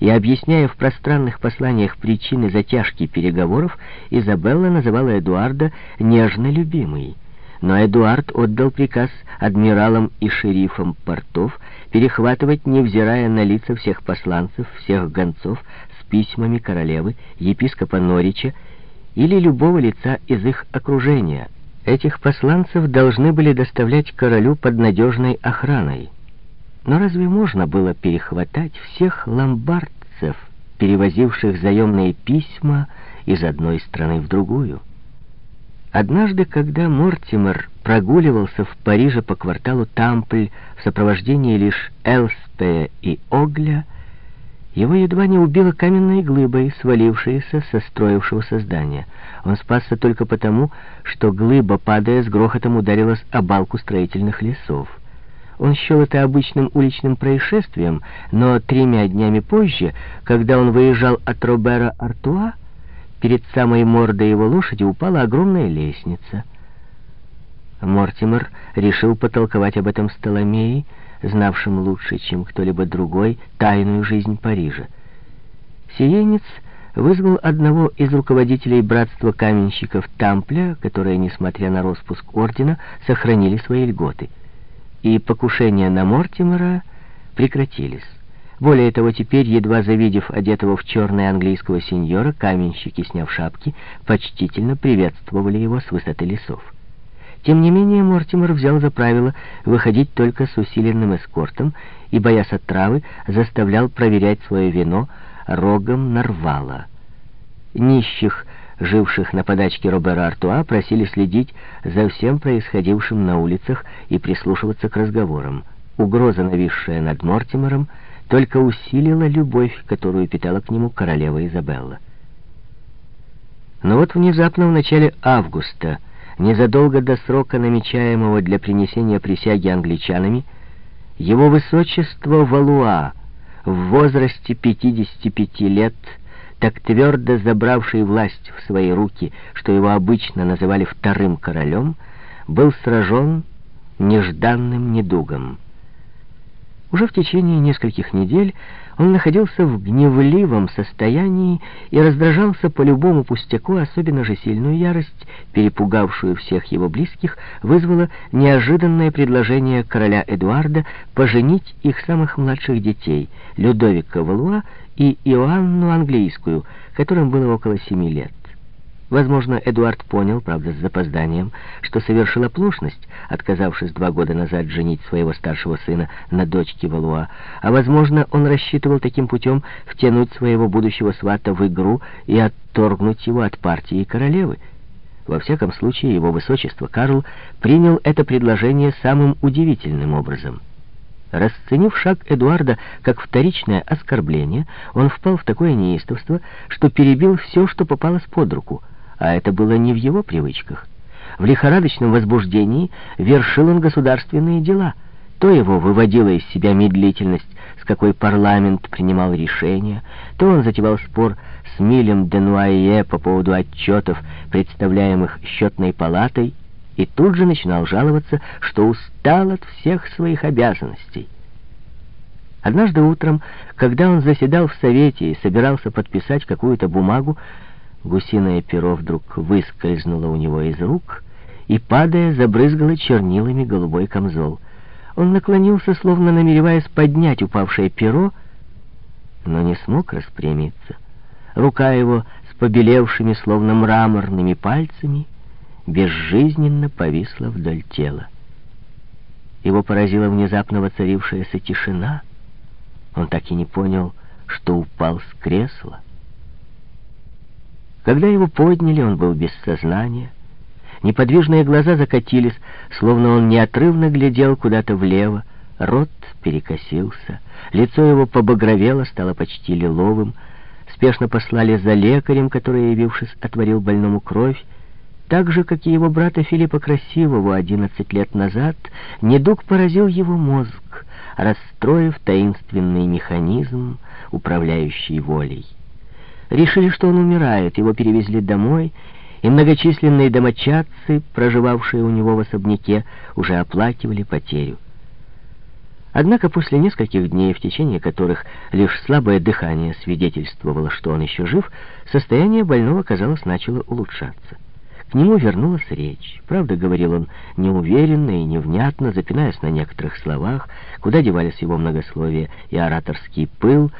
и объясняя в пространных посланиях причины затяжки переговоров, Изабелла называла Эдуарда «нежно любимый». Но Эдуард отдал приказ адмиралам и шерифам портов перехватывать, невзирая на лица всех посланцев, всех гонцов с письмами королевы, епископа Норича или любого лица из их окружения. Этих посланцев должны были доставлять королю под надежной охраной. Но разве можно было перехватать всех ломбардцев, перевозивших заемные письма из одной страны в другую? Однажды, когда Мортимер прогуливался в Париже по кварталу Тампль в сопровождении лишь Элспея и Огля, его едва не убила каменной глыбой, свалившейся со строившегося здания. Он спасся только потому, что глыба, падая, с грохотом ударилась о балку строительных лесов. Он счел это обычным уличным происшествием, но тремя днями позже, когда он выезжал от Робера Артуа, перед самой мордой его лошади упала огромная лестница. Мортимер решил потолковать об этом Столомеи, знавшим лучше, чем кто-либо другой, тайную жизнь Парижа. Сиенец вызвал одного из руководителей братства каменщиков Тампля, которые, несмотря на распуск ордена, сохранили свои льготы. И покушения на Мортимера прекратились. Более того, теперь, едва завидев одетого в черное английского сеньора, каменщики, сняв шапки, почтительно приветствовали его с высоты лесов. Тем не менее, Мортимер взял за правило выходить только с усиленным эскортом и, боясь отравы, заставлял проверять свое вино рогом нарвала. Нищих, живших на подачке Робера Артуа, просили следить за всем происходившим на улицах и прислушиваться к разговорам. Угроза, нависшая над Мортимером, только усилила любовь, которую питала к нему королева Изабелла. Но вот внезапно в начале августа, незадолго до срока, намечаемого для принесения присяги англичанами, его высочество Валуа в возрасте 55 лет, так твердо забравший власть в свои руки, что его обычно называли вторым королем, был сражен нежданным недугом. Уже в течение нескольких недель он находился в гневливом состоянии и раздражался по любому пустяку, особенно же сильную ярость, перепугавшую всех его близких, вызвало неожиданное предложение короля Эдуарда поженить их самых младших детей, Людовика Валуа и Иоанну Английскую, которым было около семи лет. Возможно, Эдуард понял, правда, с запозданием, что совершил оплошность, отказавшись два года назад женить своего старшего сына на дочке Валуа, а, возможно, он рассчитывал таким путем втянуть своего будущего свата в игру и отторгнуть его от партии королевы. Во всяком случае, его высочество Карл принял это предложение самым удивительным образом. Расценив шаг Эдуарда как вторичное оскорбление, он впал в такое неистовство, что перебил все, что попалось под руку — а это было не в его привычках. В лихорадочном возбуждении вершил он государственные дела. То его выводила из себя медлительность, с какой парламент принимал решения, то он затевал спор с Милем де Нуайе по поводу отчетов, представляемых счетной палатой, и тут же начинал жаловаться, что устал от всех своих обязанностей. Однажды утром, когда он заседал в совете и собирался подписать какую-то бумагу, Гусиное перо вдруг выскользнуло у него из рук и, падая, забрызгало чернилами голубой камзол. Он наклонился, словно намереваясь поднять упавшее перо, но не смог распрямиться. Рука его с побелевшими, словно мраморными пальцами, безжизненно повисла вдоль тела. Его поразила внезапно воцарившаяся тишина. Он так и не понял, что упал с кресла. Когда его подняли, он был без сознания. Неподвижные глаза закатились, словно он неотрывно глядел куда-то влево. Рот перекосился, лицо его побагровело, стало почти лиловым. Спешно послали за лекарем, который, явившись, отворил больному кровь. Так же, как и его брата Филиппа Красивого 11 лет назад, недуг поразил его мозг, расстроив таинственный механизм, управляющий волей. Решили, что он умирает, его перевезли домой, и многочисленные домочадцы, проживавшие у него в особняке, уже оплакивали потерю. Однако после нескольких дней, в течение которых лишь слабое дыхание свидетельствовало, что он еще жив, состояние больного, казалось, начало улучшаться. К нему вернулась речь. Правда, говорил он неуверенно и невнятно, запинаясь на некоторых словах, куда девались его многословие и ораторский пыл,